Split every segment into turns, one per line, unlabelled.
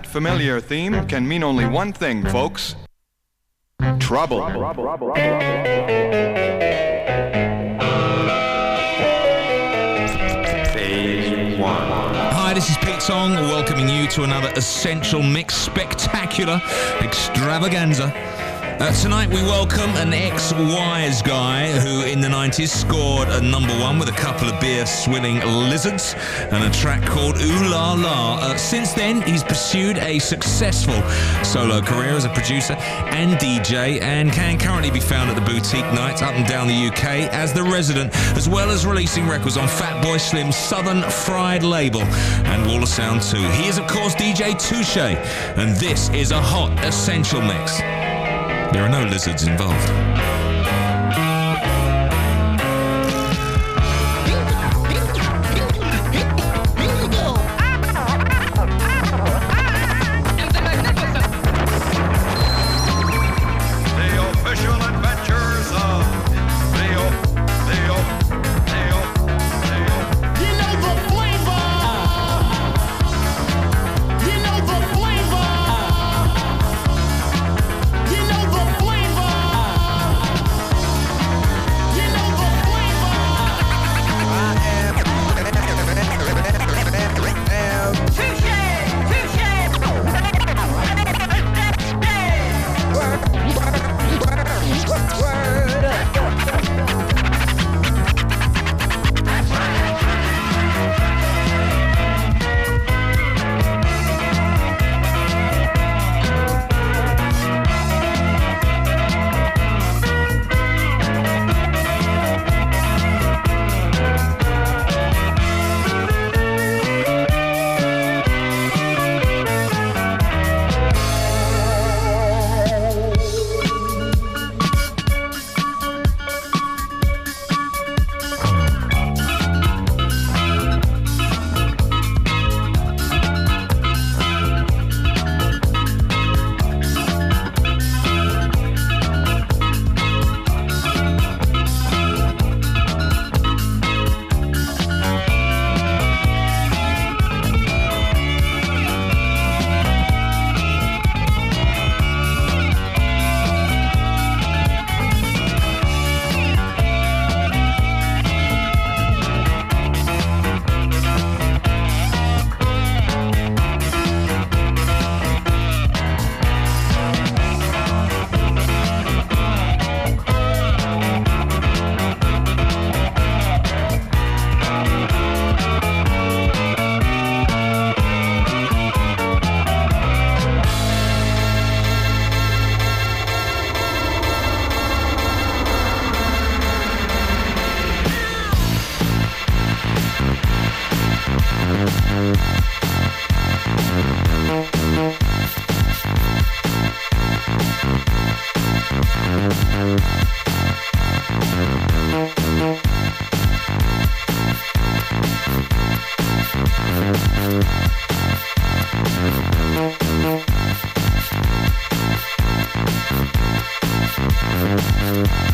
That familiar theme can mean only one thing, folks. Trouble.
Hi, this is Pete Tong, welcoming you to another Essential Mix Spectacular Extravaganza. Uh, tonight we welcome an ex-Wise guy who in the 90s scored a number one with a couple of beer-swilling lizards and a track called Ooh La La. Uh, since then, he's pursued a successful solo career as a producer and DJ and can currently be found at the boutique nights up and down the UK as the resident, as well as releasing records on Fatboy Slim's Southern Fried label and Wall of Sound 2. He is, of course, DJ Touche, and this is a hot Essential Mix. There are no lizards involved.
Bye.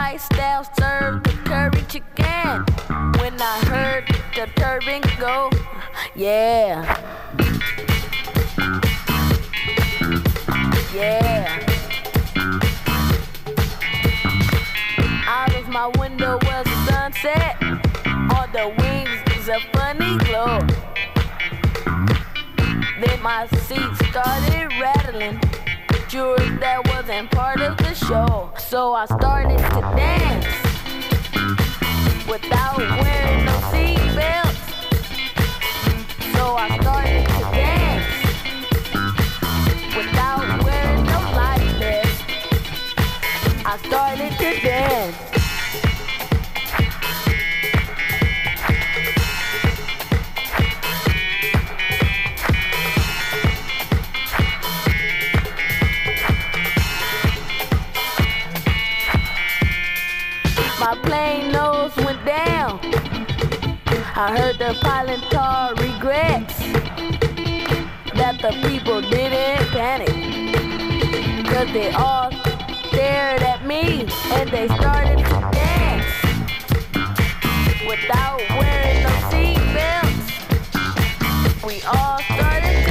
Staff served the curry chicken. When I heard the turban go, yeah. Yeah. Out of my window was the sunset. On the wings is a funny glow. Then my seat started rattling. Jewelry that wasn't part of the show. So I started to dance without wearing no seatbelts. So I started to dance without wearing no life vest. I started I heard the pilot car regrets that the people didn't panic. Cause they all stared at me and they started to dance without wearing no seatbelts. We all started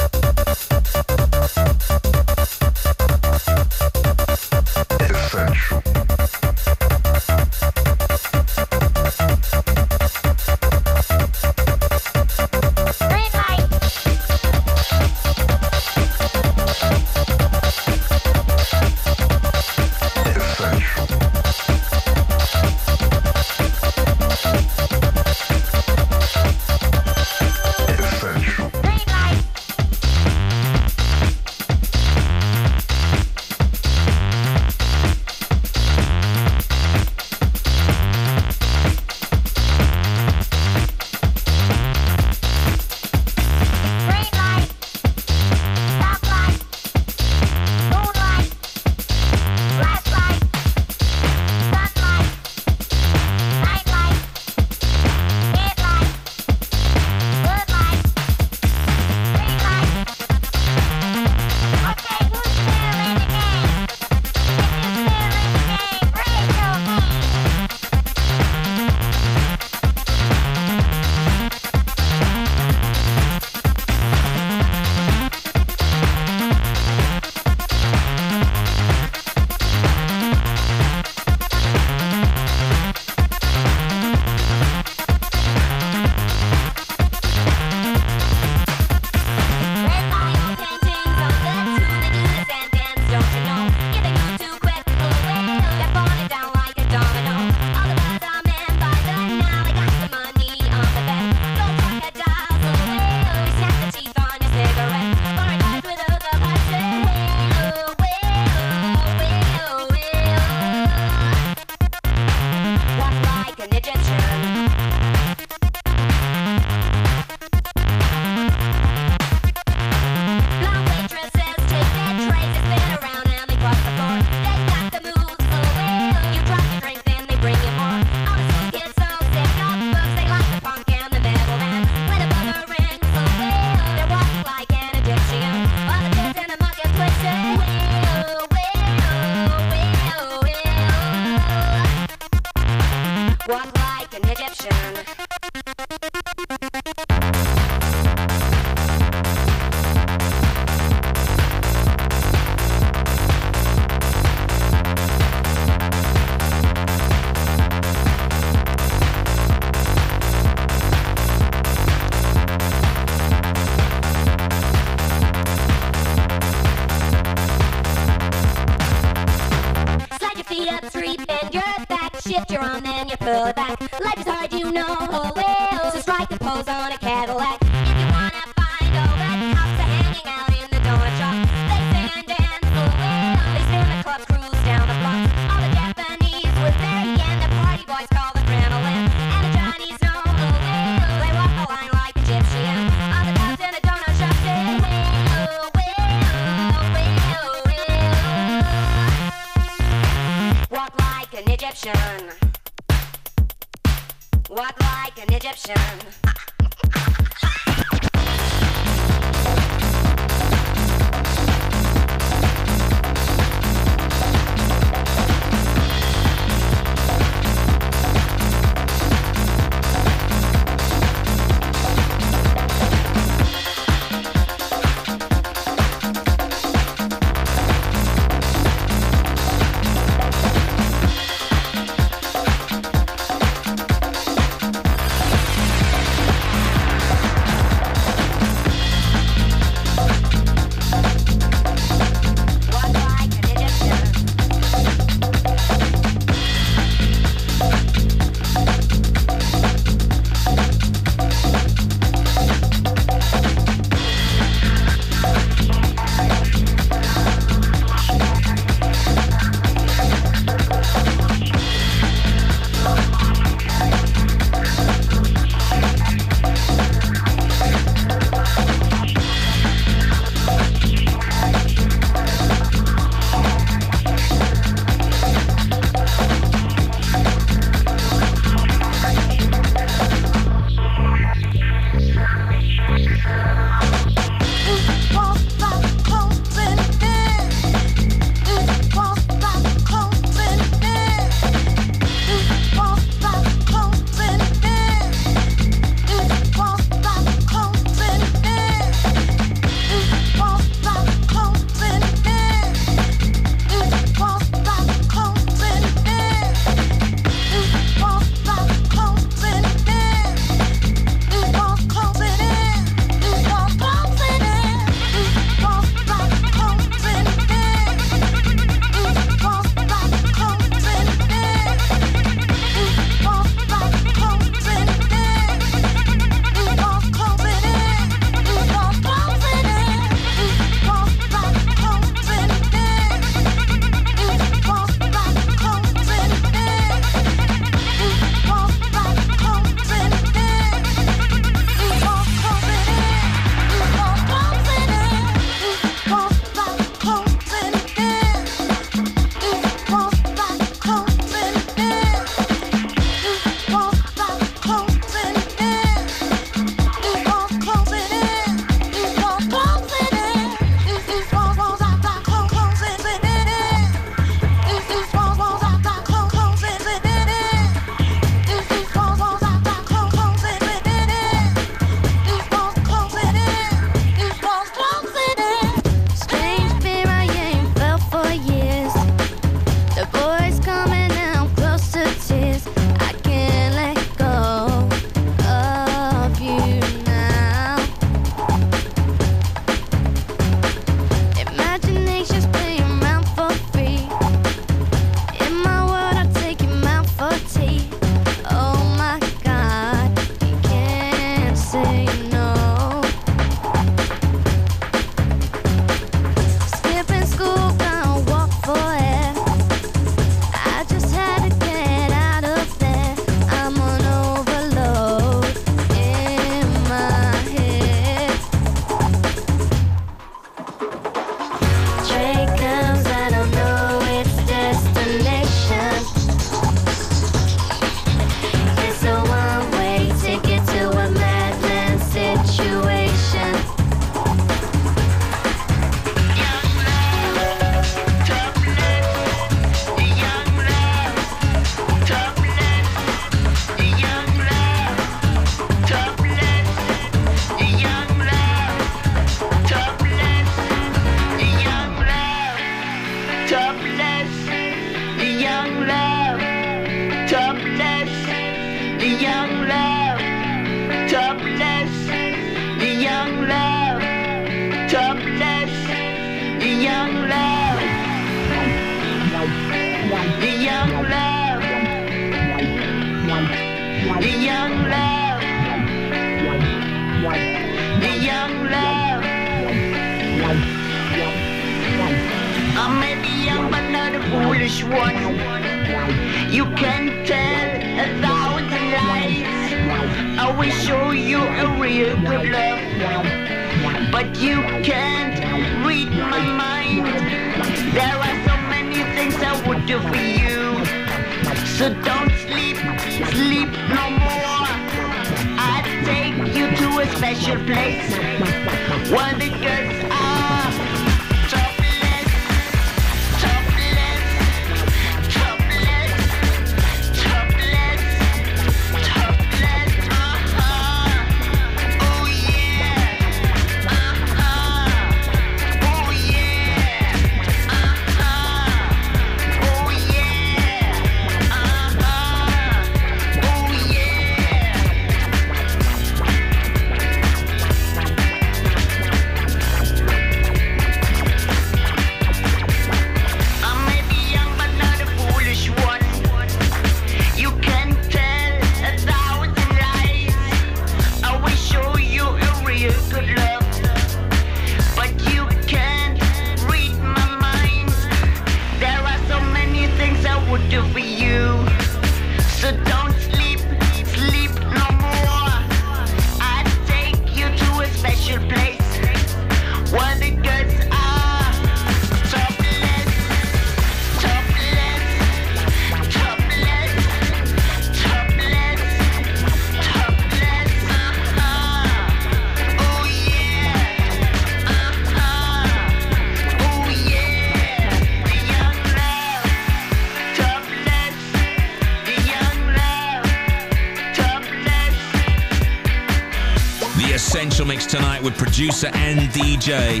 With
producer and DJ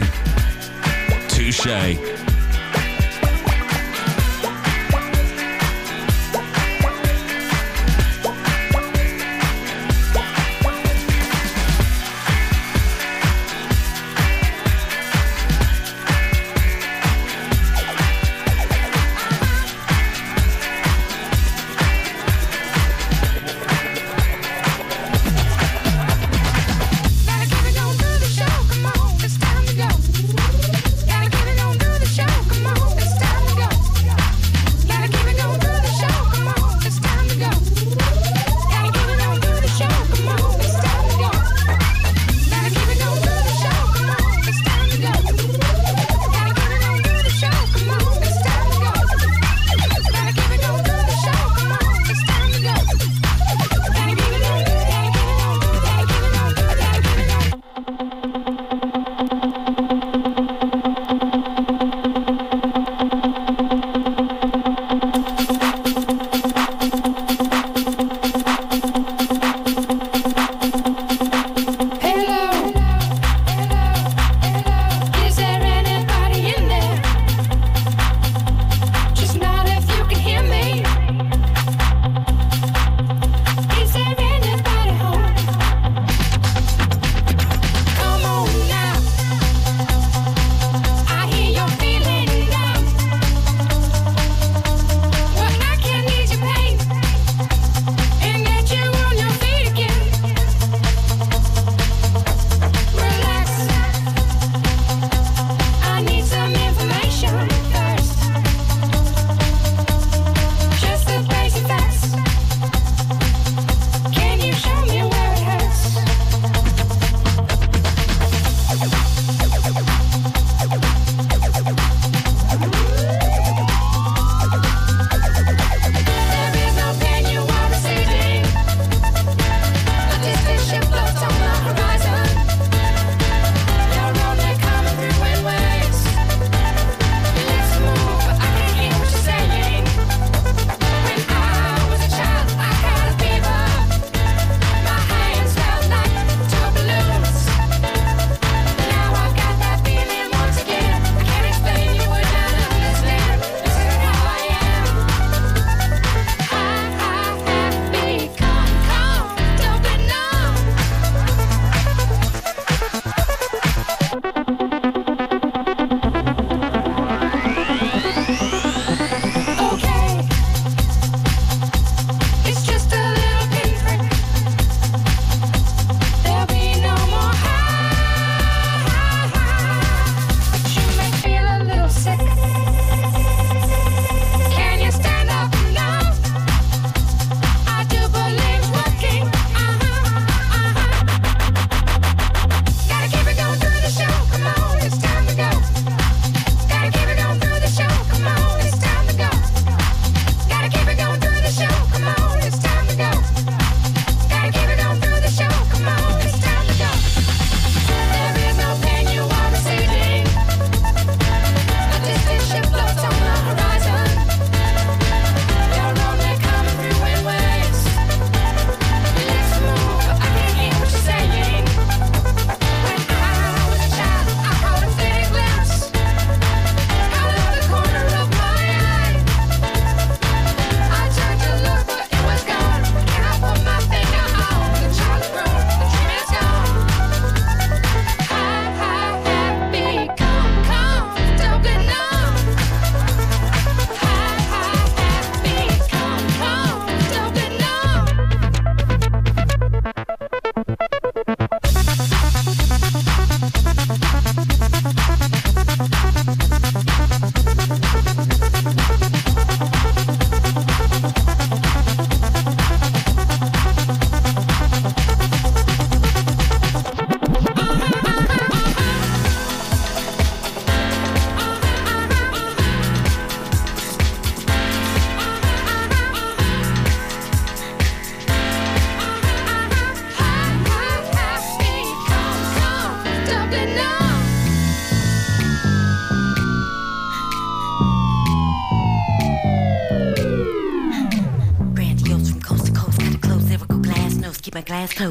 Touche.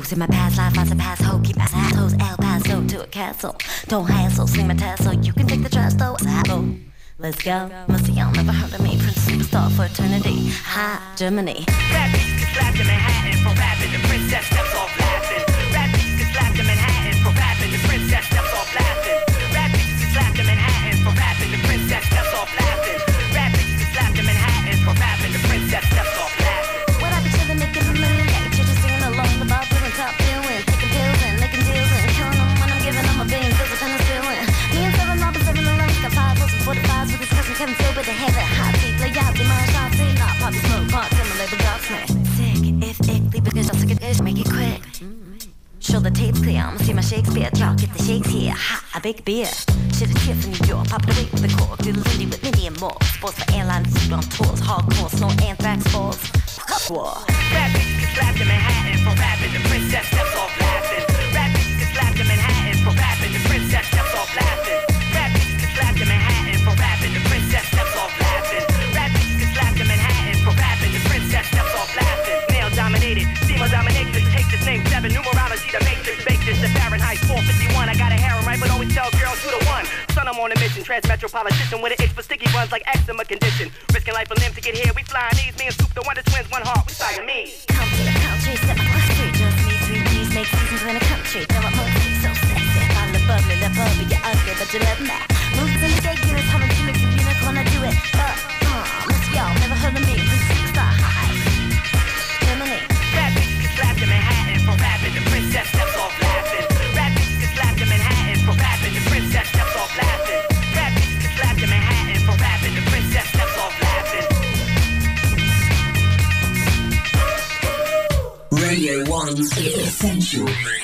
Close in my past life. I surpass hope, keep my assholes El Paso to a castle. Don't hassle, sing my tassel. You can take the trash though. Saddle. Let's go. Must y'all never heard of me. Prince superstar for eternity. Hi, Germany.
Rap beats get slapped in Manhattan for rapping. The princess steps off laughing. Rap beats get slapped in Manhattan for rapping. The princess steps off laughing. Rap beats get slapped in Manhattan for rapping. The princess steps off laughing.
With the heavy hot seat. Play out, they mind shot, see not poppy smoke, pot, tell my label me. Sick, if ick, because I'll sick it make it quick. Show the tape's clear, I'ma see my Shakespeare. Y'all get the shakes here, ha, a big beer. Shit is here from New York, pop it away with the cork. Do the Lindy with Mindy and more. Sports for airlines, food on tours, hardcore, snow anthrax balls. War.
Rap beats get slapped in Manhattan for rapping. The princess steps off laughing. A mission. Transmetropolitan with an itch for sticky buns like eczema condition. Risking life and limb to get here. We flying these. Me and Soup, the wonder twins, one heart. We Siamese.
The country, step street. Just me, three G's, make seasons in the country. Feel like mercy, so sexy. Find the bubbly, the bubbly, you're ugly, but you love me.
Essential.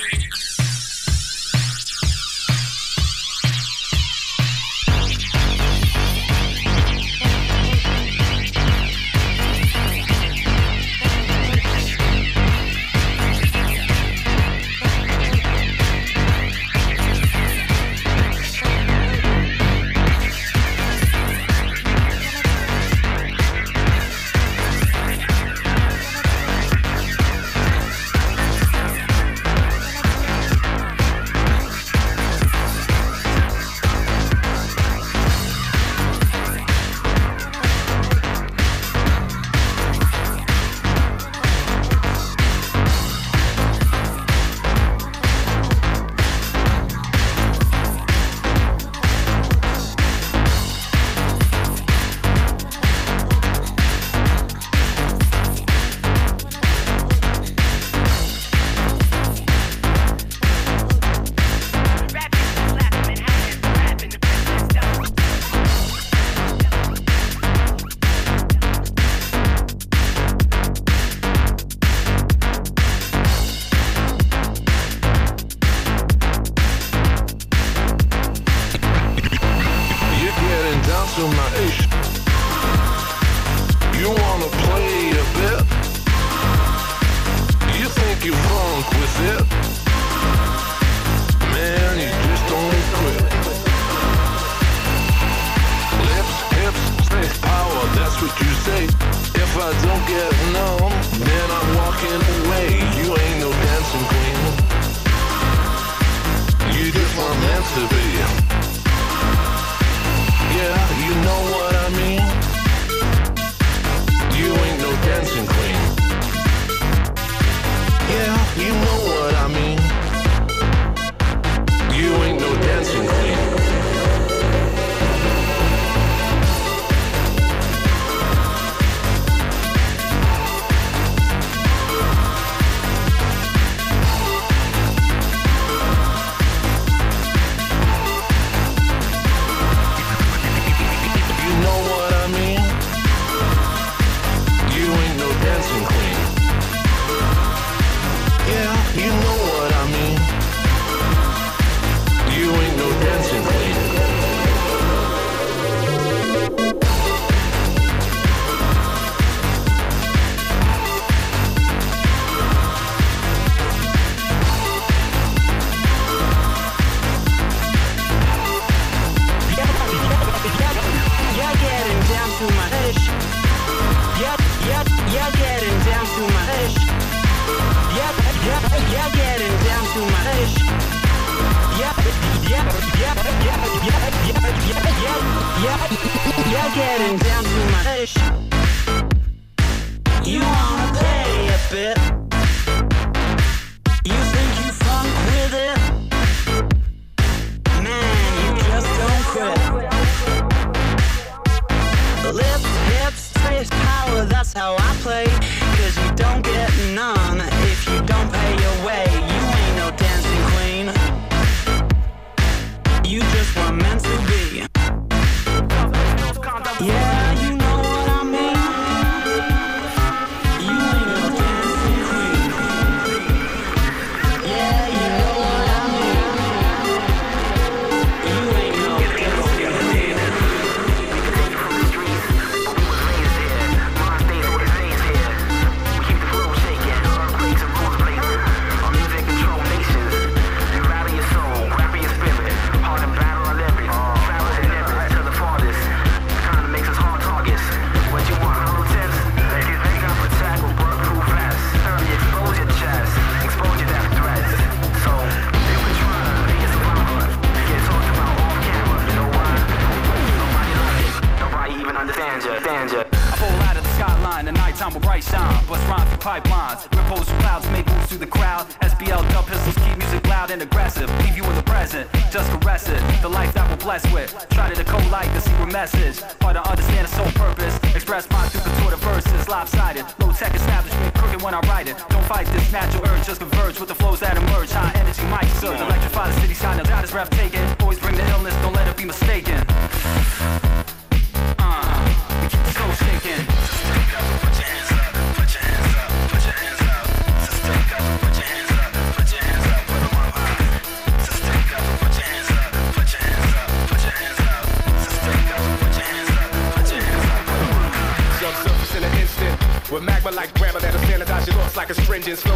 Thoughts like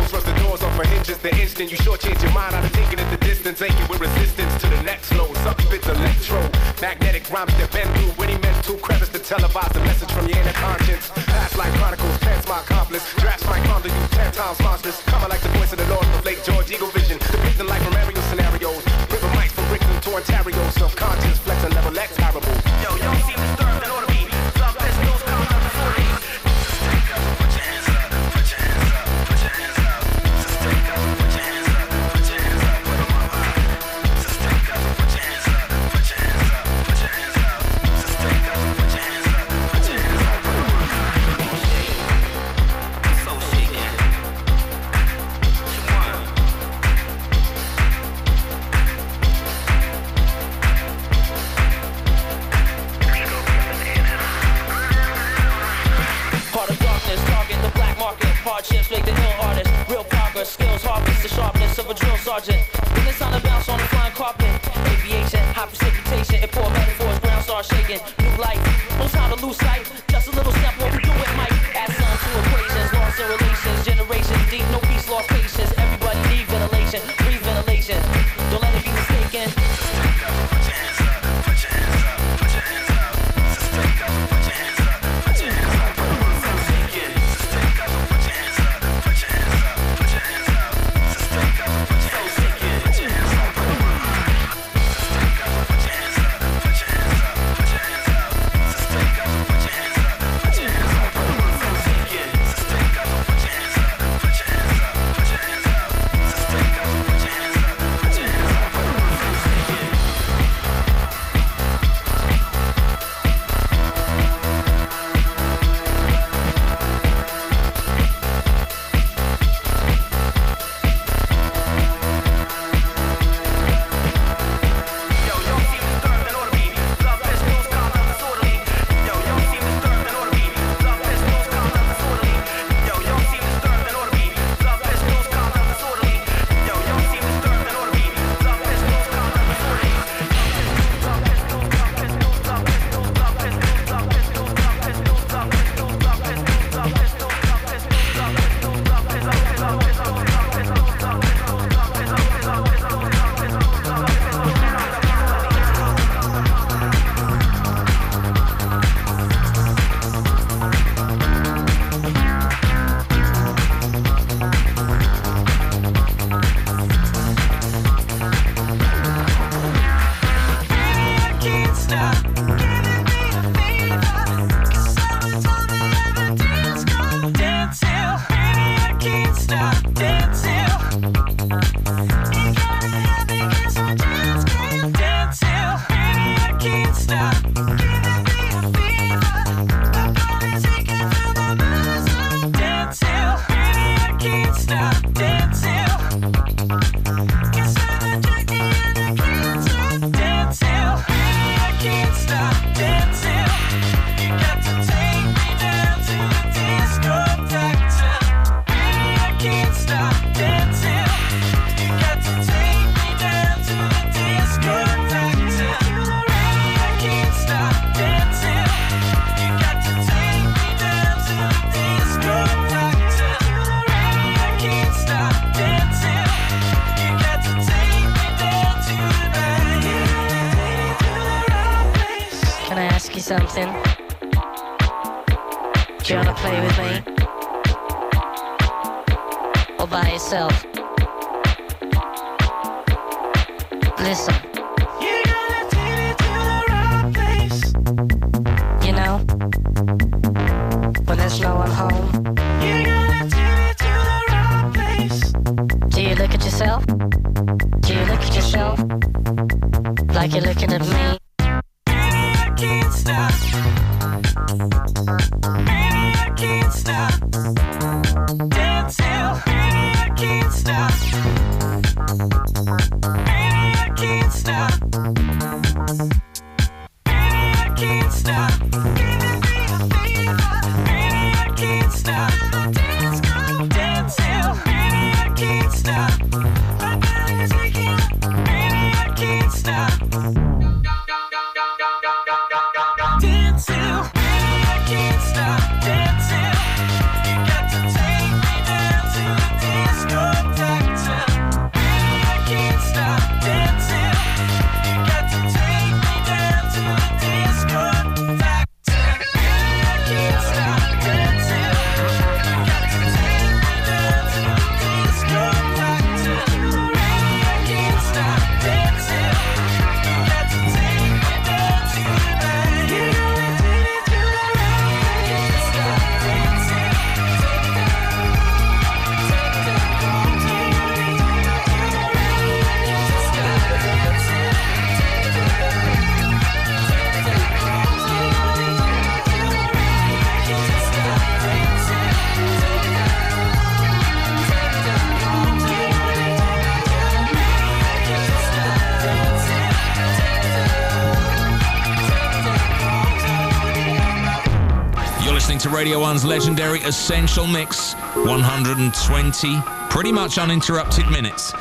Radio 1's legendary Essential Mix 120 pretty much uninterrupted minutes.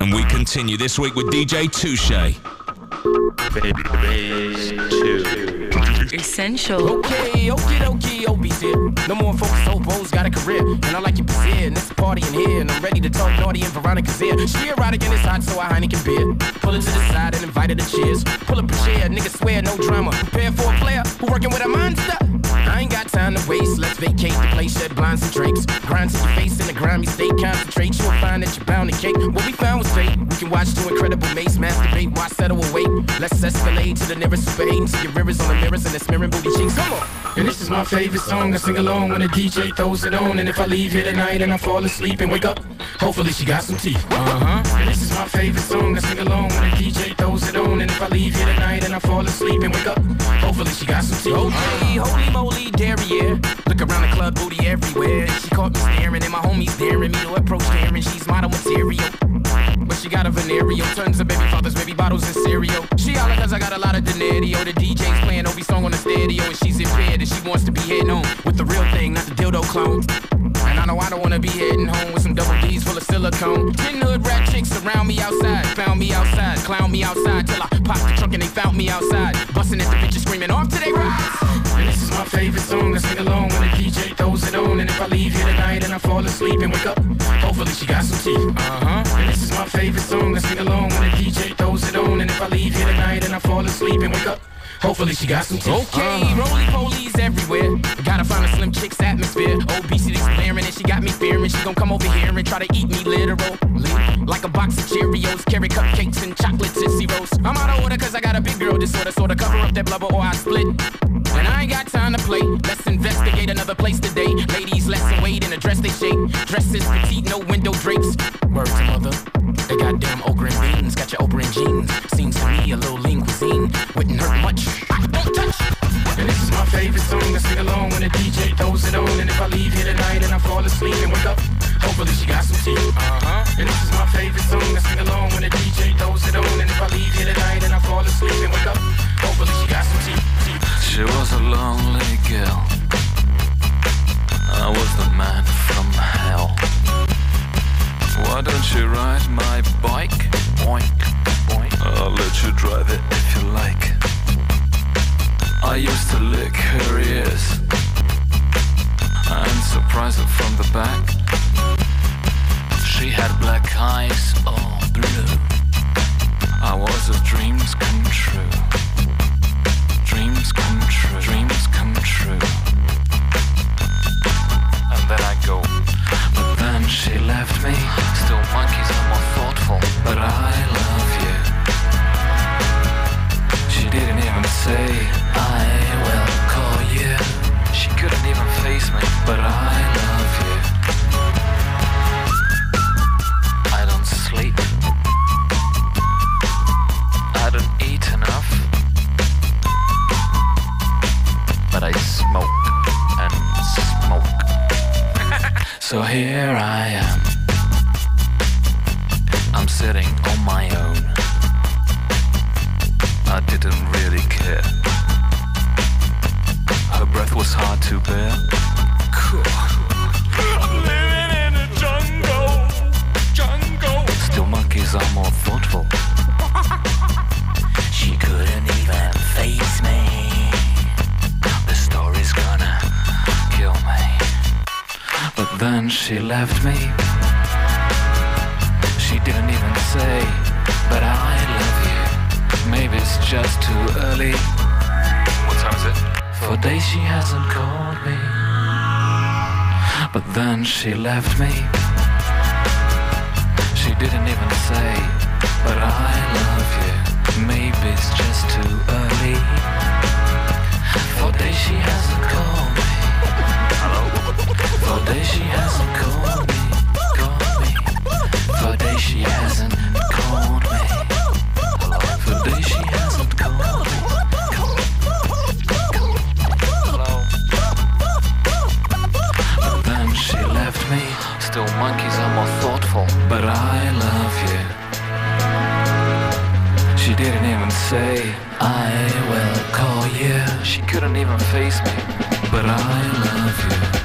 And we continue this week with DJ Touche.
Essential.
Okay, okie dokie, Obie's here. No more focus, Obie's got a career. And I like your position. It's a party in here. And I'm ready to talk naughty and Veronica's here. She erotic and it's hot, so I Heineken beer. Pull it to the side and invite her to cheers. Pull up a chair, niggas swear, no drama. Prepare for a player who working with a monster. I ain't got waste. Let's vacate the place, shed blinds and drapes. Grind to your face in the grimy state. Concentrate, you'll find that you're bound to cake. What we found was fate. We can watch two incredible mates masturbate. Why settle wait? Let's escalate to the nearest spade. To your rivers on the mirrors and the smearing booty cheeks. Come on.
And this is my favorite song. I sing along when the DJ throws it on. And if I leave here tonight and I fall asleep and wake up, hopefully she got some teeth. Uh huh. And this is my favorite song. I sing along when the if I leave here tonight and I fall asleep and wake up, hopefully she got some teeth.
Okay, holy moly, derriere. Look around the club, booty everywhere. She caught me staring, and my homies daring me to approach daring. She's model material. But she got a venereal. Tons of baby fathers, baby bottles, and cereal. She holla cause I got a lot of denario. The DJ's playing Obie song on the stereo, and she's impaired, and she wants to be heading on with the real thing, not the dildo clone. And I don't wanna be heading home with some double D's full of silicone. Ten hood rat chicks around me outside, found me outside, clown me outside till I popped the trunk and they found me outside. Busting at the bitches screaming off to they rides.
And this is my favorite song. I sing along when the DJ throws it on. And if I leave here tonight and I fall asleep and wake up, hopefully she got some teeth. Uh huh. And this is my favorite song. I sing along when the DJ throws it on. And if I leave here tonight and I fall asleep and wake up, hopefully she got some teeth.
Okay, uh-huh. roly polies everywhere. Gotta find a slim chick's atmosphere. Obesity's glaring and she got me fearing. She gon' come over here and try to eat me literally. Like a box of Cheerios, carry cupcakes and chocolate Tootsie Rolls. I'm out of order cause I got a big girl disorder. Sorta cover up that blubber or I split. And I ain't got time to play. Let's investigate another place today. Ladies, let's wait in a dress they shake. Dresses petite, no window drapes. Word to mother. They got damn okra and beans. Got your okra and jeans. Seems to me a little lean cuisine. Wouldn't hurt much. Don't touch.
And this is my favorite song. I sing along when the DJ throws it on. And if I leave here tonight and I fall asleep and wake up, hopefully she got some teeth. Uh huh. And this is my favorite song. I sing along when the DJ throws it on. And if I leave here tonight and I fall asleep and wake up, hopefully she got some teeth. teeth.
She was a lonely girl. Was the man from hell. Why don't you ride my bike? Boink, boink. I'll let you drive it if you like. I used to lick her ears and surprise her from the back. She had black eyes, all blue. I was a dreams come true. Dreams come
she left me. Still monkeys are more thoughtful, but I love you. She didn't even say, I will call you. She couldn't even face me, but I So here I am. I'm
sitting on my own. I didn't really care. Her breath was hard to bear. Cool.
I'm living in a jungle, jungle.
Still, monkeys are more thoughtful. Then she left me. She didn't even say, but I love you. Maybe it's just too early. What time is it? For days she hasn't called me. But then she left me. She didn't even say, but I love you. Maybe it's just too early. For days she hasn't called me. For days she hasn't. Called me. For days she hasn't called me. For days she hasn't called me. But then she left me. Still, monkeys are more thoughtful. But I love you. She didn't even say, I will call you. She couldn't even face me. But I love you.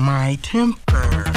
My
temper.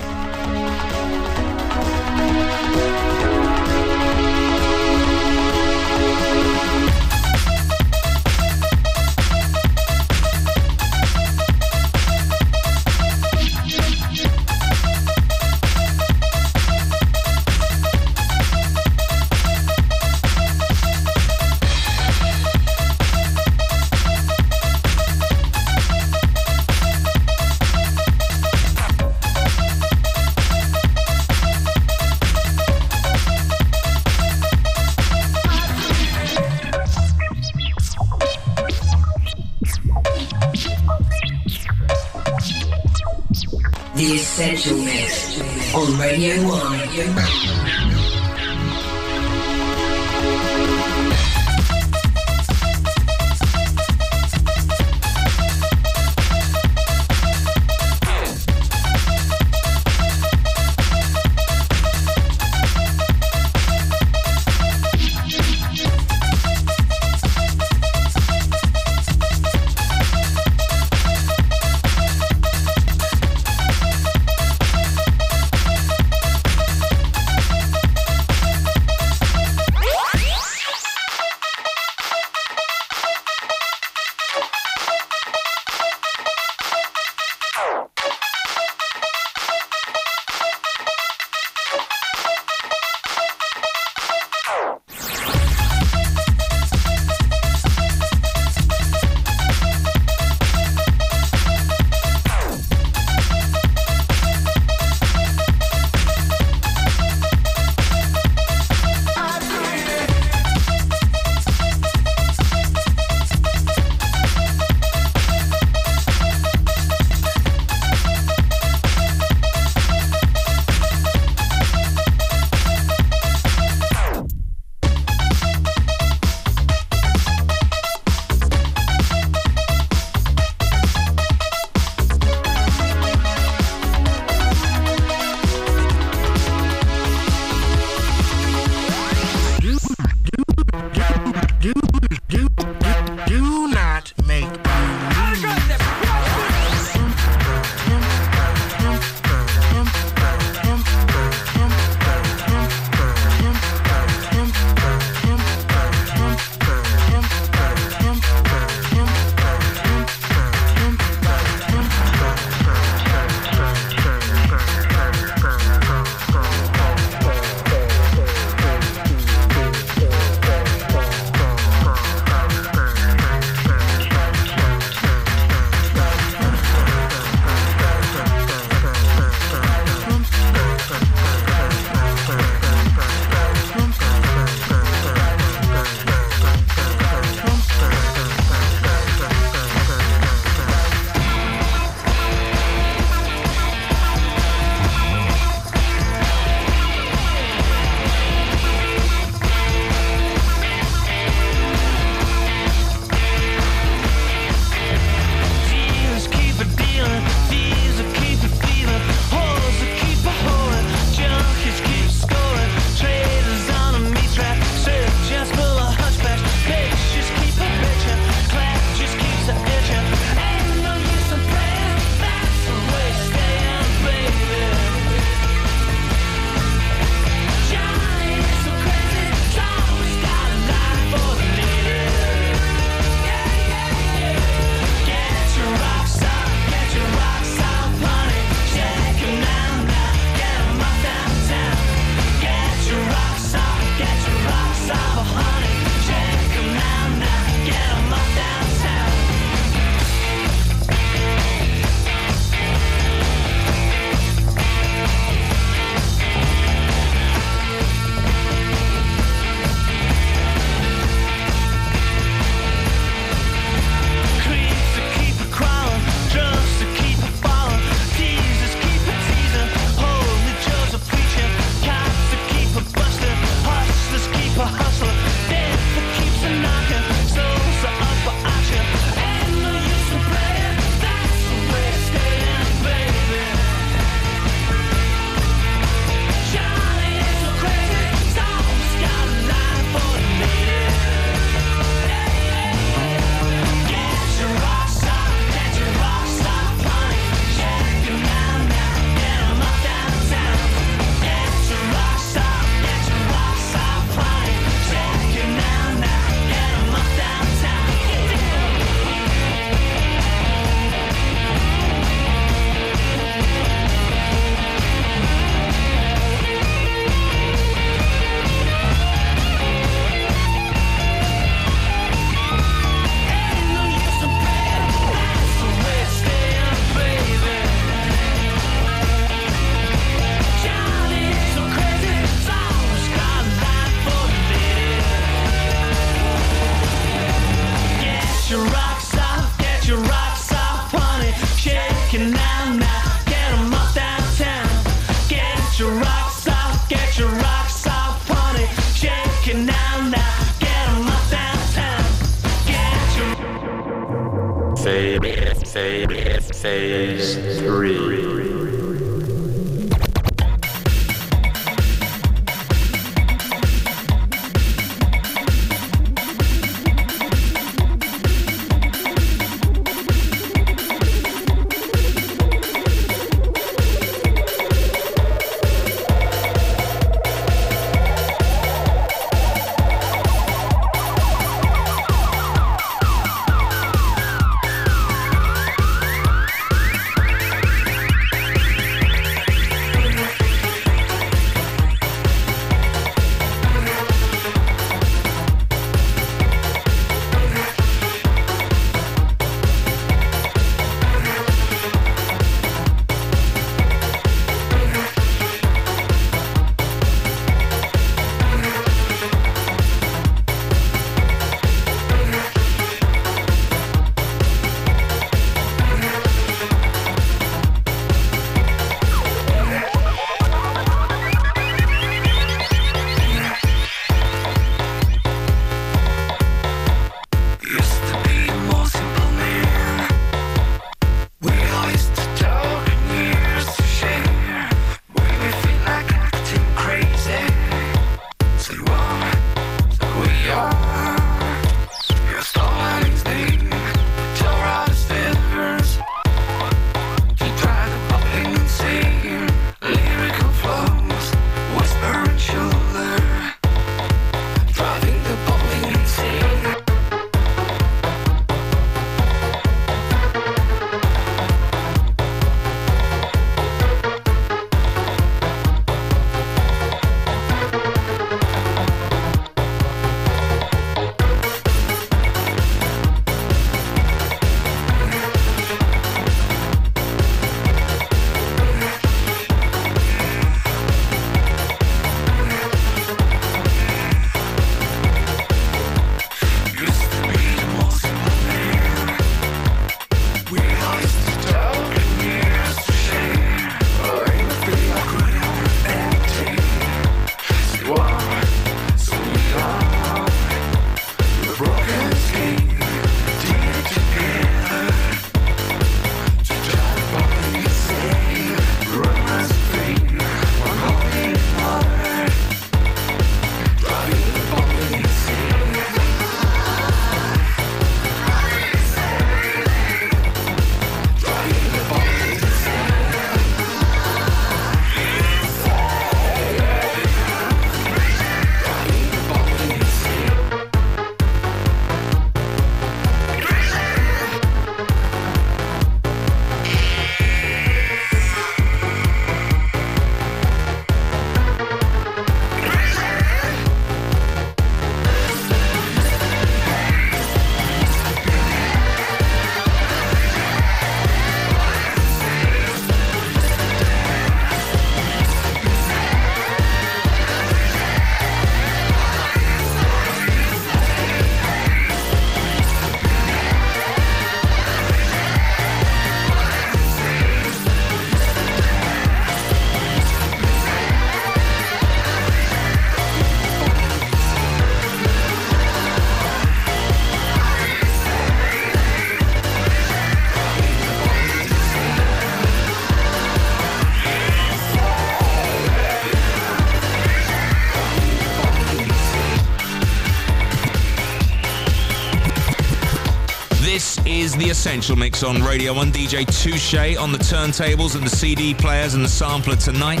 The Essential Mix on Radio 1. DJ Touche on the turntables and the CD players and the sampler tonight.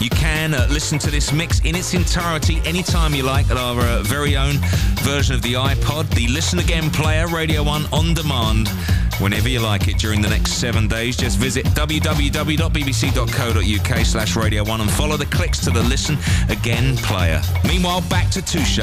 You can uh, listen to this mix in its entirety anytime you like at our uh, very own version of the iPod, the Listen Again player, Radio 1 on demand. Whenever you like it during the next seven days, just visit www.bbc.co.uk slash Radio 1 and follow the clicks to the Listen Again player. Meanwhile, back to Touche.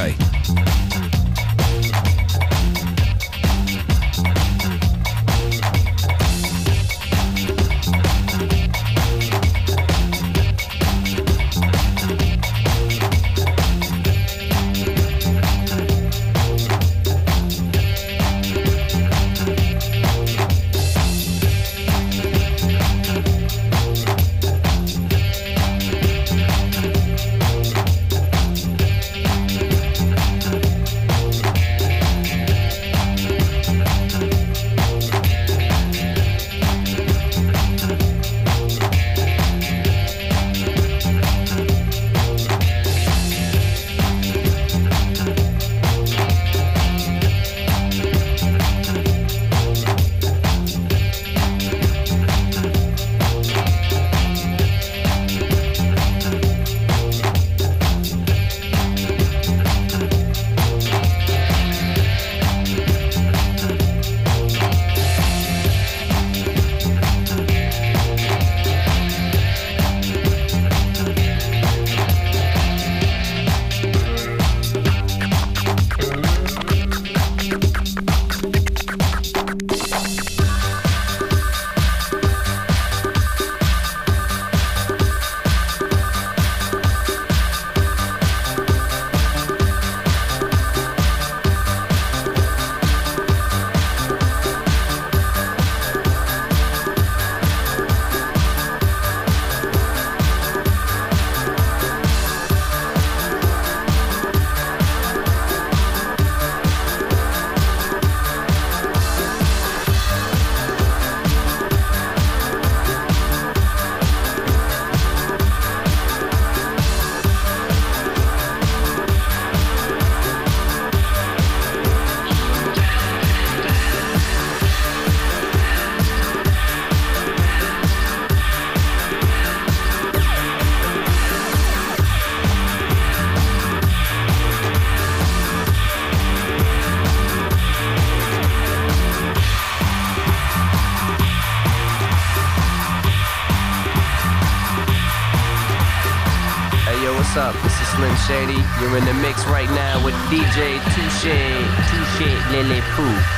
Shady. You're in the mix right now with DJ Touche, Touche
Lily Pooh.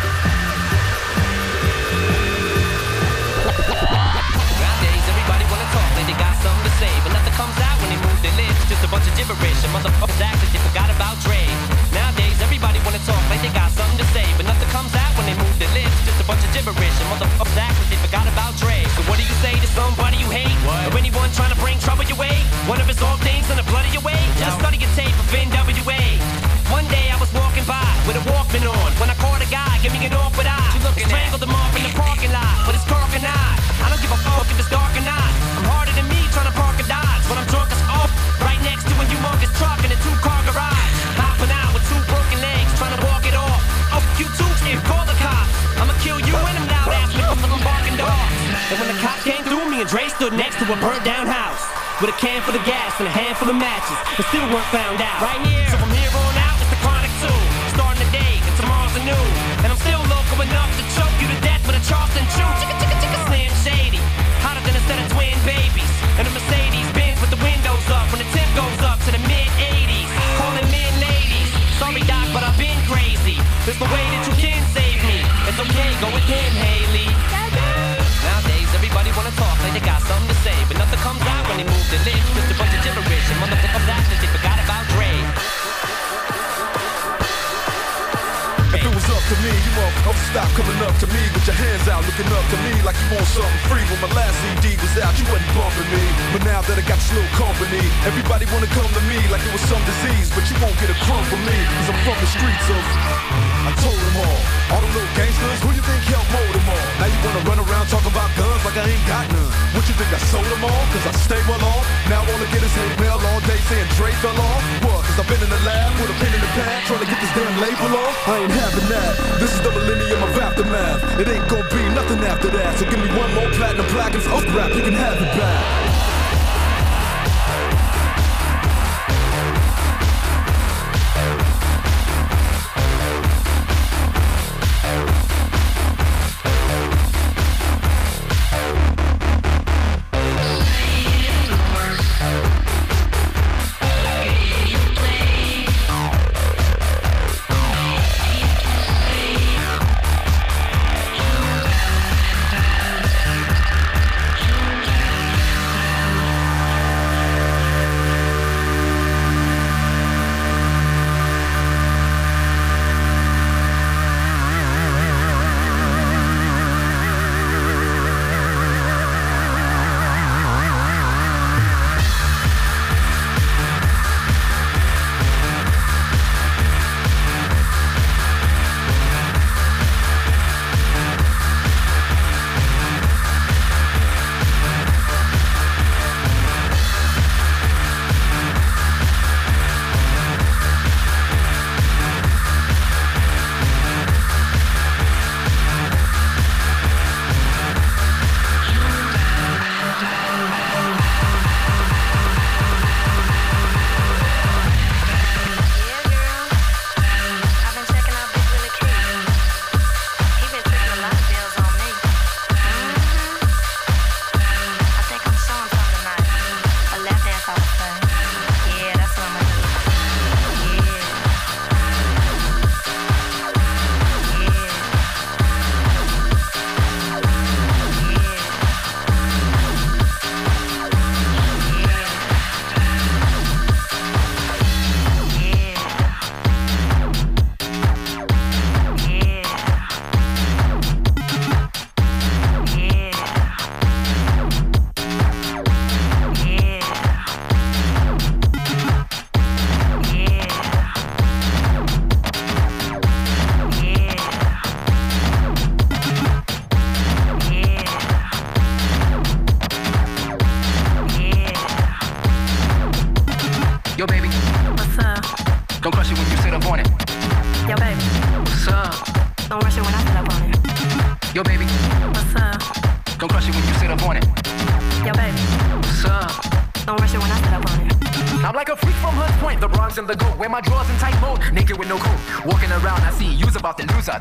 Such little company. Everybody wanna come to me like it was some disease, but you won't get a crumb from me, cause I'm from the streets of... I told them all. All them little gangsters, who you think helped mold them all? Now you wanna run around talk about guns like I ain't got none. What you think I sold them all? Cause I stay well off. Now all I get is hate mail all day saying Dre fell off. What? Cause I've been in the lab with a pen in the pad trying to get this damn label off. I ain't having that. This is the millennium of aftermath. It ain't gonna be nothing after that. So give me one more platinum plaque and fuck rap, you can have it back.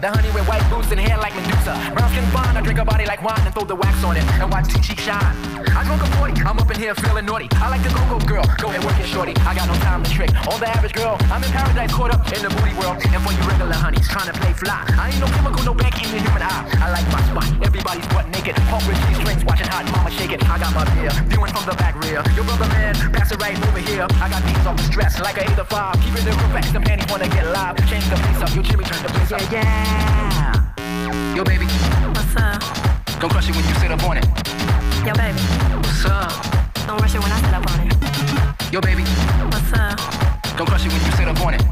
The honey with white boots and hair like Medusa. Brown skin bond, I drink her body like wine and throw the wax on it and watch two shine. Here feeling naughty. I like the go-go girl, go ahead work it shorty. I got no time to trick. On the average girl, I'm in paradise caught up in the booty world. And for you regular honeys trying to play fly, I ain't no chemical, no back in the human eye. I like my spot, everybody's butt naked. Pump with these strings, watching hot mama shake it. I got my beer, viewing from the back rear. Your brother man, pass it right over here. I got these off the stress, like a 8 to 5. Keeping the real facts, the panties wanna get live. Change the place up, your Jimmy turn the place up. Yeah, yeah. Yo, baby.
What's up?
Don't crush it when you sit up on it.
Yo, baby.
What's up?
Don't rush it when I sit up on it.
Yo, baby.
What's up?
Don't crush it when you sit up on it.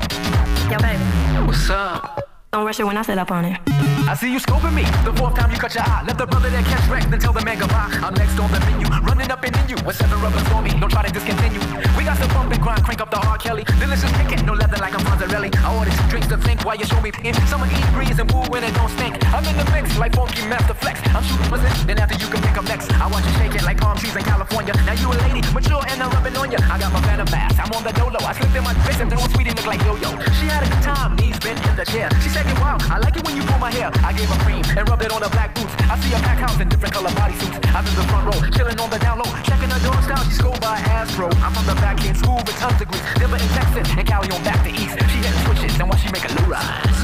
Yo, baby.
What's up?
Don't rush it when I set up on it.
I see you scoping me. The fourth time you cut your eye. Let the brother that catch wreck, then tell the man goodbye. I'm next on the menu, running up and in you. With seven rubbers on me, don't try to discontinue. We got some bump and grind, crank up the R. Kelly. Delicious picking, no leather like I'm Fonzarelli. I ordered some drinks to think while you show me in. Summer eat breeze and woo when it don't stink. I'm in the mix like Funkmaster Flex. I'm shooting for then after you can pick up next. I watch you shake it like palm trees in California. Now you a lady, mature and I'm rubbing on ya. I got my venom mask, I'm on the dolo. I slipped in my dress and then a sweetie look like yo-yo. She had a good time, knees bent in the chair. She said, wow, I like it when you pull my hair. I gave her cream and rubbed it on her black boots. I see a pack house in different color bodysuits. I'm in the front row, chilling on the down low, checking her door style. She schooled by Astro. I'm from the back end, school with tons of degrees. Never in Texas and Cali on back to east. She had switches and watch she make a low rise.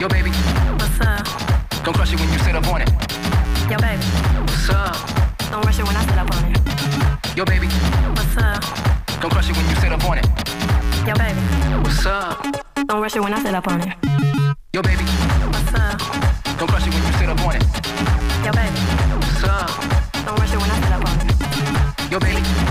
Yo, baby.
What's up?
Don't crush it when you sit up on it.
Yo, baby.
What's up?
Don't rush it when I sit up on it.
Yo, baby.
What's up?
Don't crush it when you sit up on it.
Yo, baby.
What's up?
Don't rush it when I sit up on it.
Yo, baby.
What's up?
Don't crush it when you sit up on it.
Yo, baby.
What's up?
Don't rush it when I sit up on it.
Yo, baby.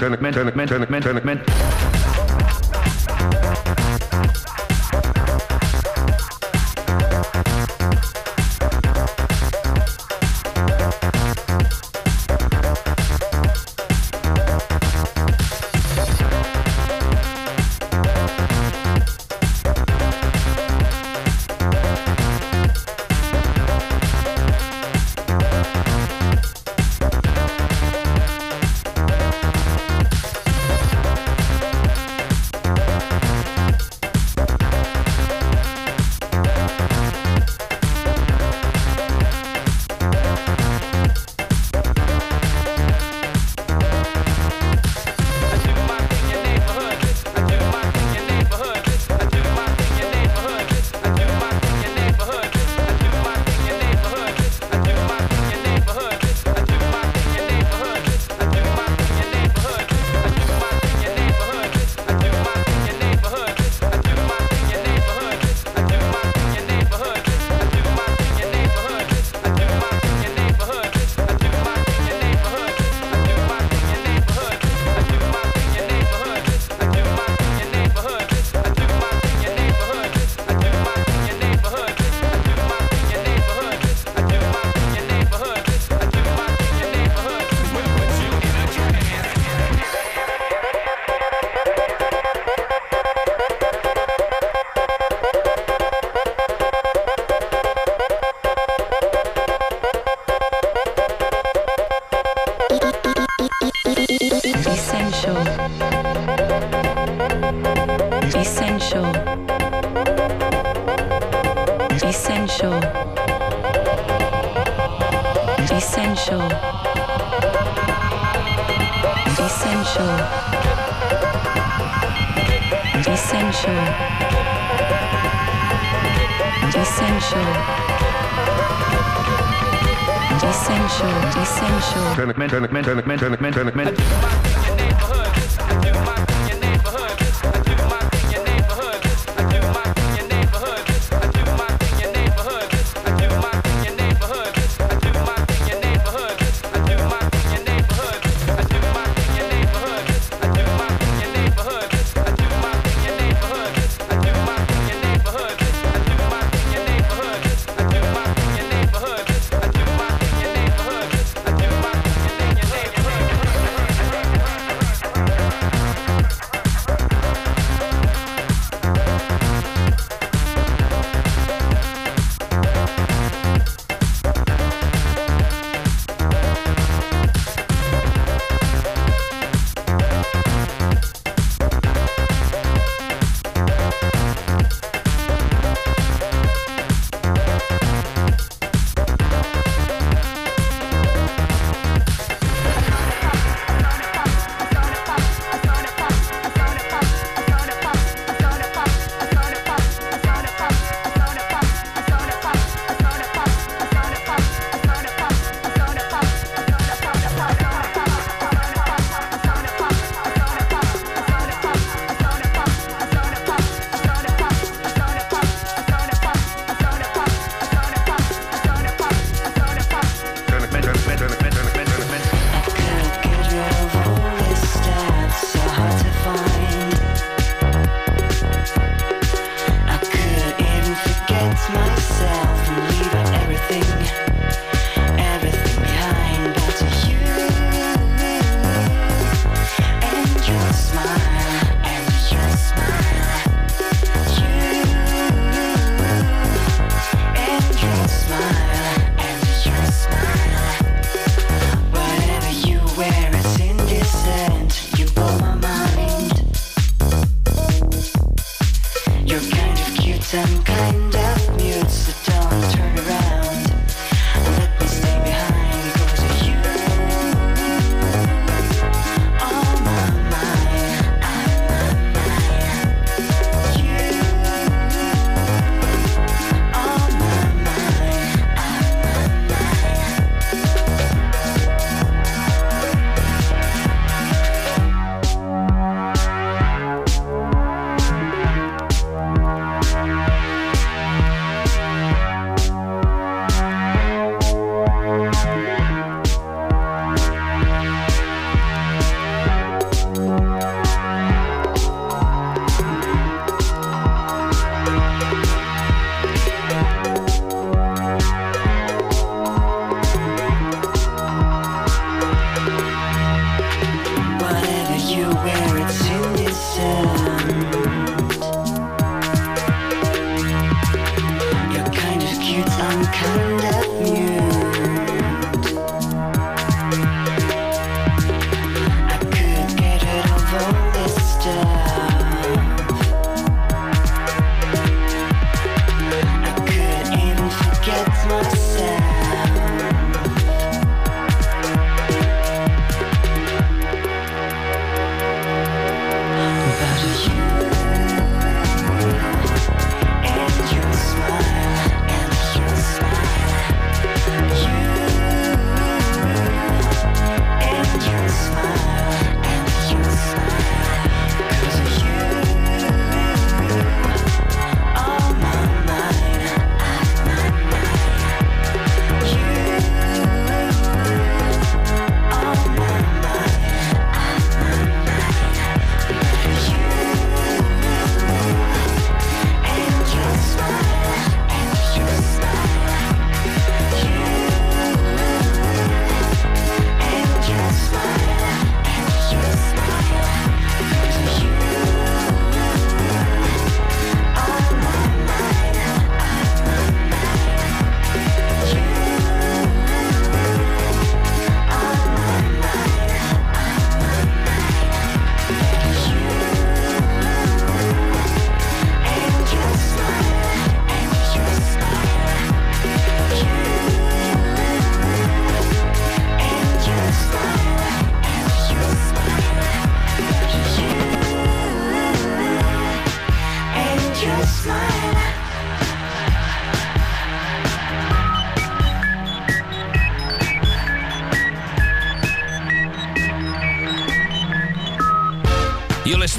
men, men, men, men, men, men,
men.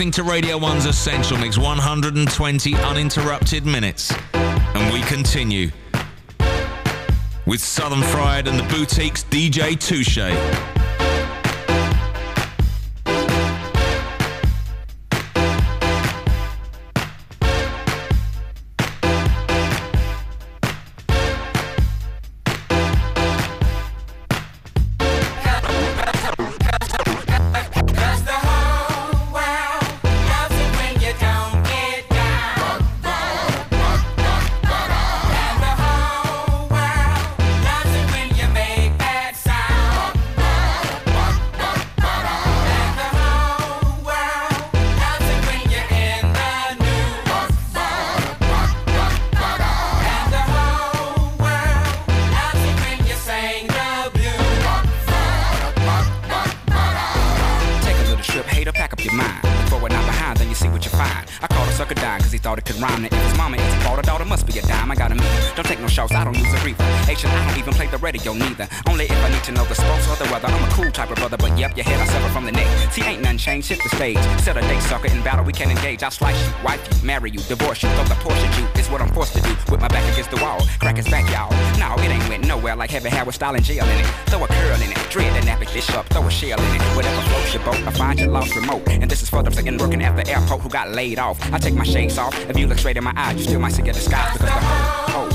Listening to Radio 1's Essential Mix, 120 uninterrupted minutes. And we continue with Southern Fried and the Boutique's DJ Touche.
Find. I called a sucker he thought it could rhyme. And if his mama is a daughter, daughter must be a dime. I gotta meter. Don't take no shots, I don't use a reaper. Asian, I don't even play the radio neither. Only if I need to know the sports or the weather. I'm a cool type of brother, but yep, your head I sever from the neck. See, ain't nothing changed, hit the stage. Set a date, sucker, in battle we can engage. I'll slice you, wipe you, marry you, divorce you, throw the Porsche you. It's what I'm forced to do. With my back against the wall, crack his back, y'all. No, it ain't went nowhere like heavy hair with style and jail in it. Throw a curl in it, dread and nap it, dish up, throw a shell in it. Whatever floats your boat, I find your lost remote. And this is for them sitting working at the airport who got laid off. I take my shades off. If you look straight in my eyes, you still might see a disguise because the whole,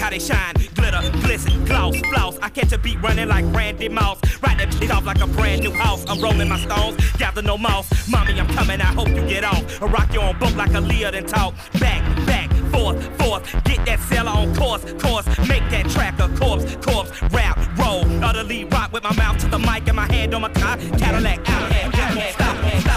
how they shine, glitter, glisten, gloss, floss. I catch a beat running like Randy Moss. Right the beat off like a brand new house. I'm rolling my stones, gather no moss. Mommy, I'm coming, I hope you get off. I rock you on boat like a Leah then talk. Back, back, forth, forth. Get that seller on course, course. Make that track a corpse, corpse. Rap, roll, utterly rock with my mouth to the mic and my hand on my car. Cadillac, out out stop, stop, stop,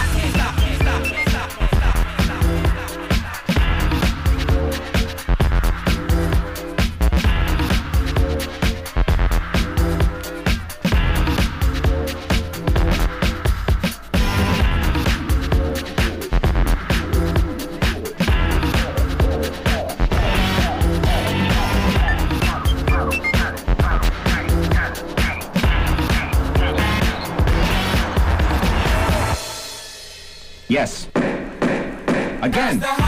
Yes. Again.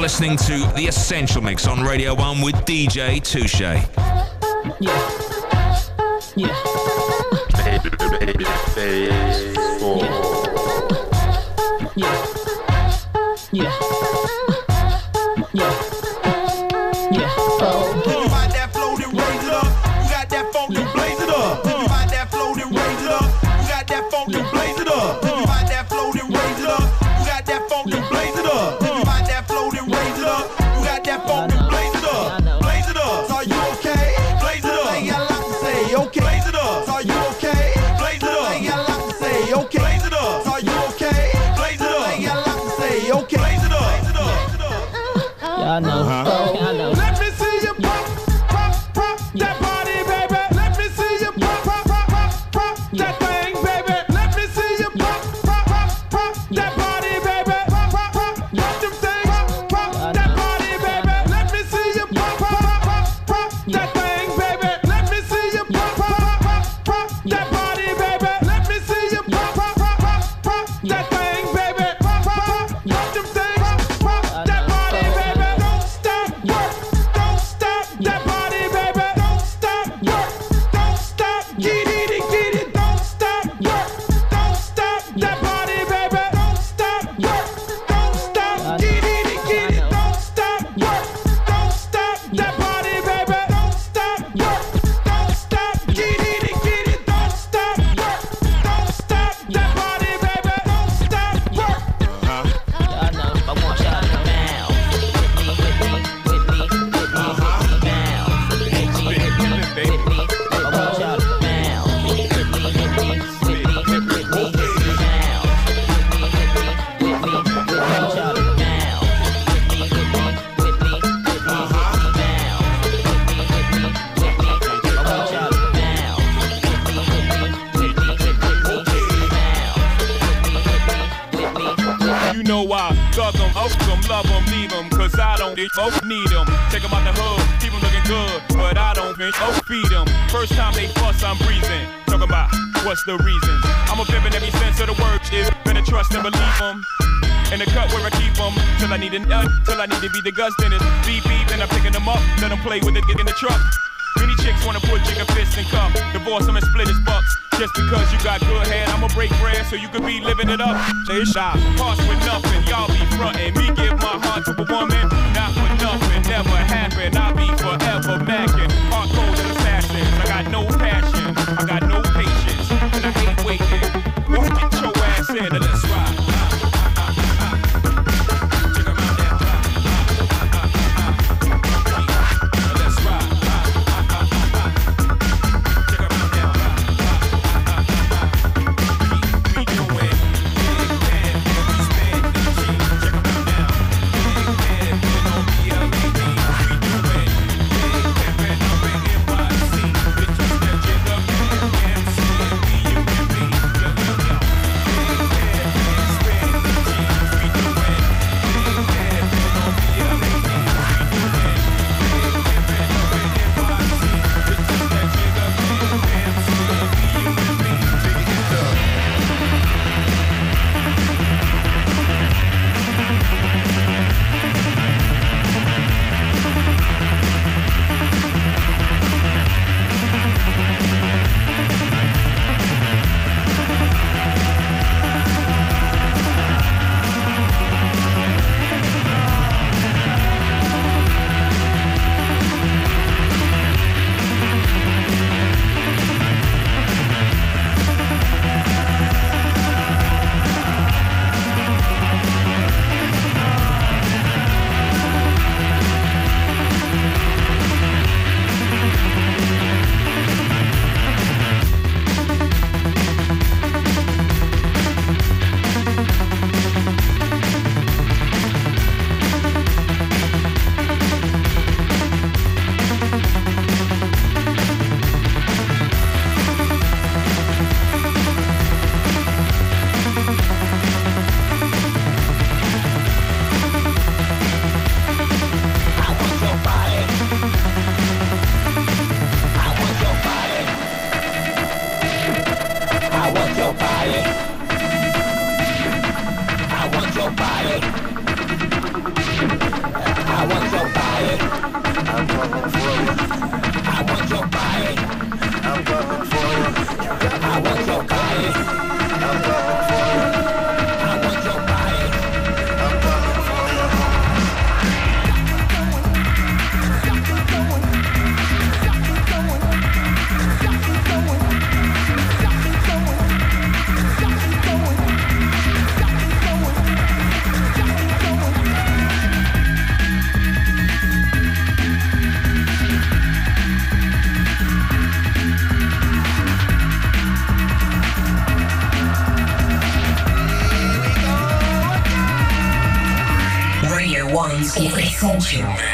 You're listening to The Essential Mix on Radio 1 with DJ Touche.
Yeah. Yeah.
need a nut till I need to be the Gus Dennis. Beep beep, and I'm picking them up. Let them play with it in the truck. Many chicks wanna put chicken fists in cup. Divorce him and split his bucks. Just because you got good head, I'ma break bread so you could be living it up. Say shop, parts with nothing, y'all be frontin'. Me give my heart to a woman, not for nothing. Never happen. I'll be forever mackin'. Hard cold assassins, I got no passion.
Essential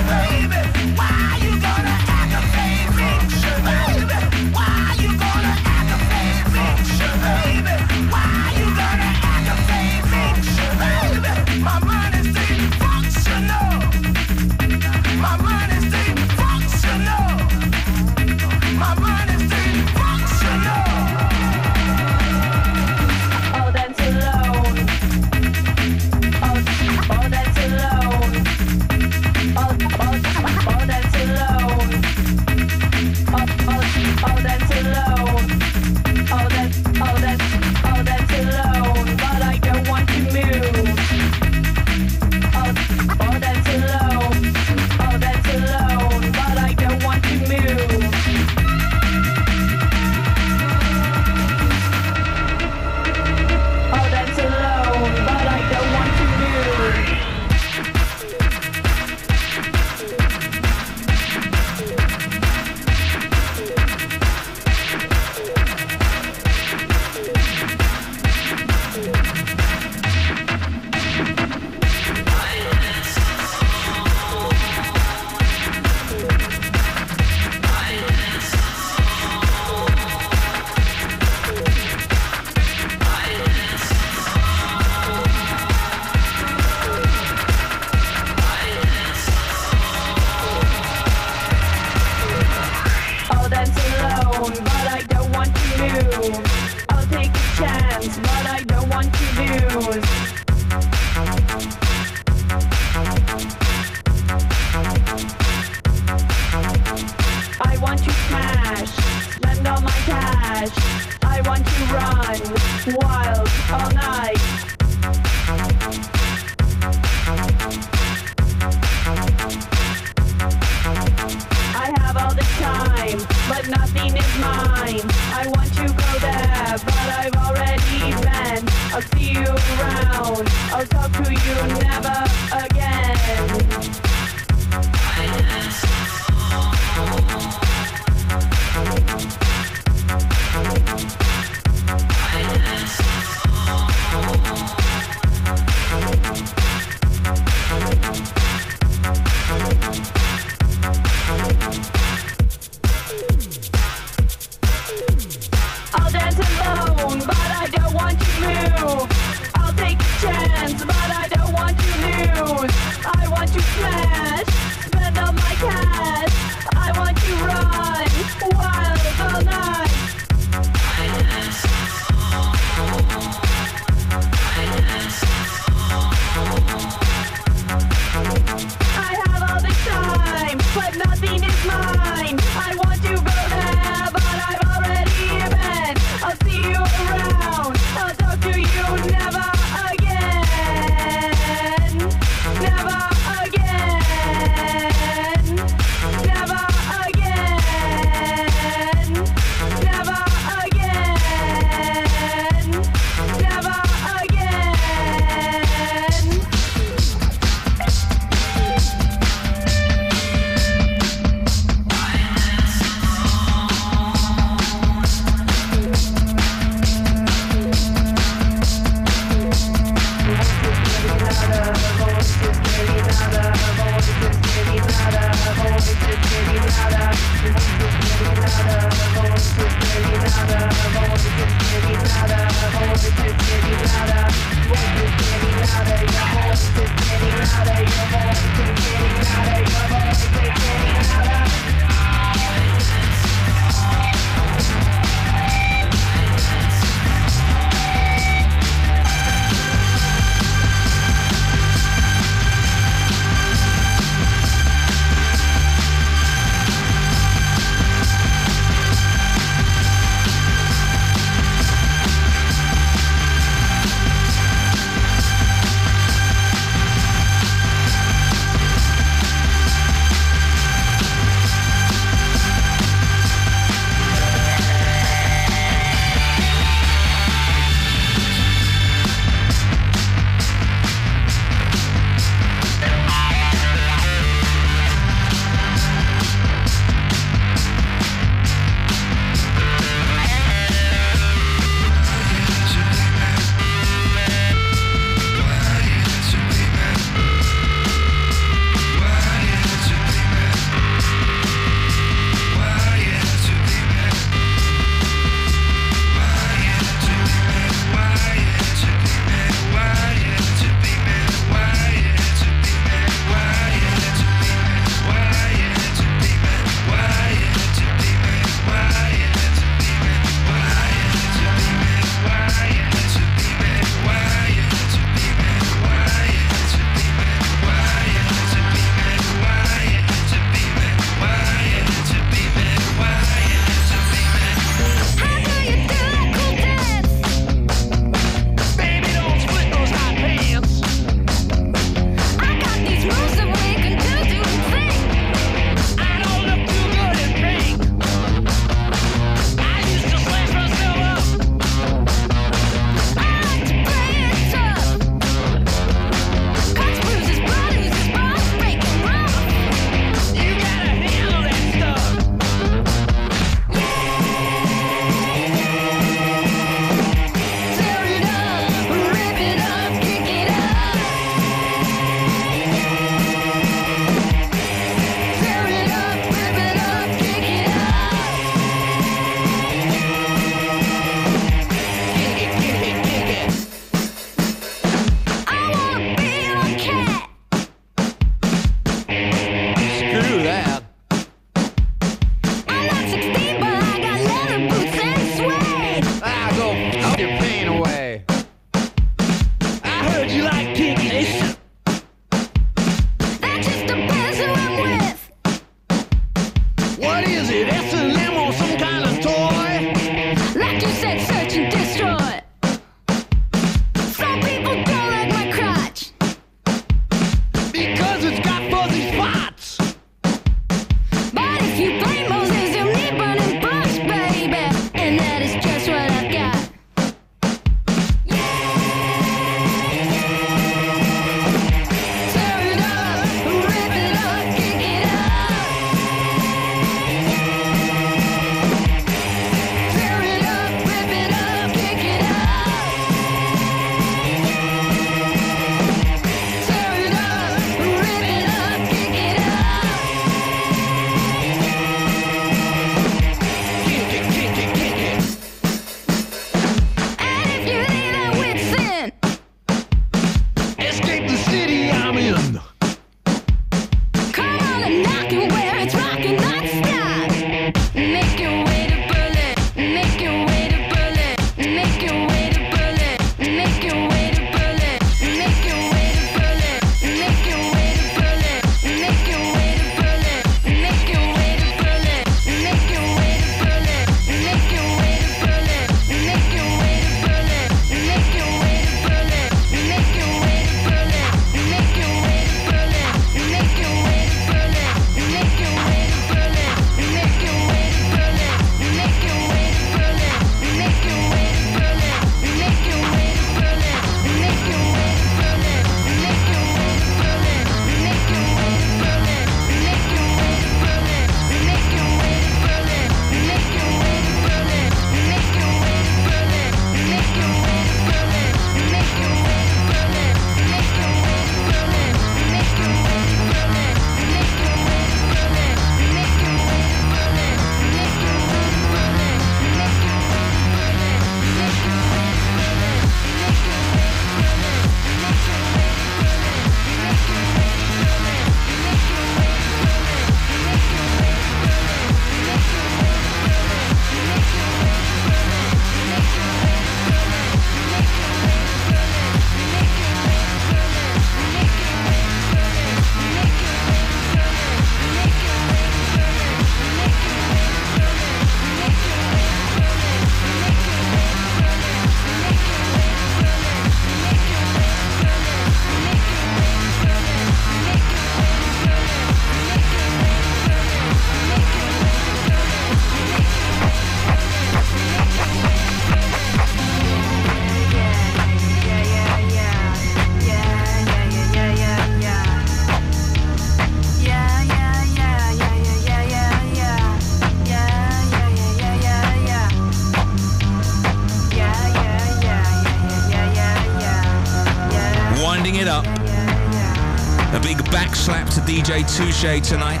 Touche tonight.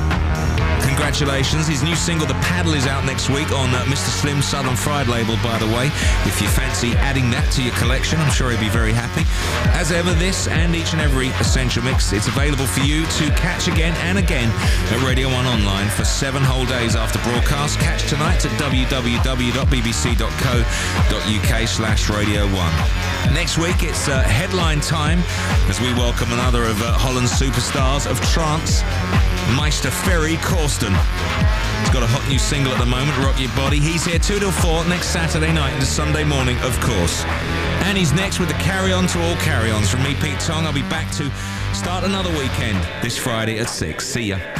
Congratulations. His new single, The Paddle, is out next week on uh, Mr. Slim's Southern Fried label, by the way. If you fancy adding that to your collection, I'm sure he'd be very happy. As ever, this and each and every Essential Mix, it's available for you to catch again and again at Radio 1 Online for seven whole days after broadcast. Catch tonight at www.bbc.co.uk slash Radio 1. Next week, it's uh, headline time as we welcome another of uh, Holland's superstars of trance, Meister Ferry Corsten. He's got a hot new single at the moment, Rock Your Body. He's here 2 till 4 next Saturday night and Sunday morning, of course. And he's next with the Carry On to All Carry Ons. From me, Pete Tong, I'll be back to start another weekend this Friday at 6. See ya.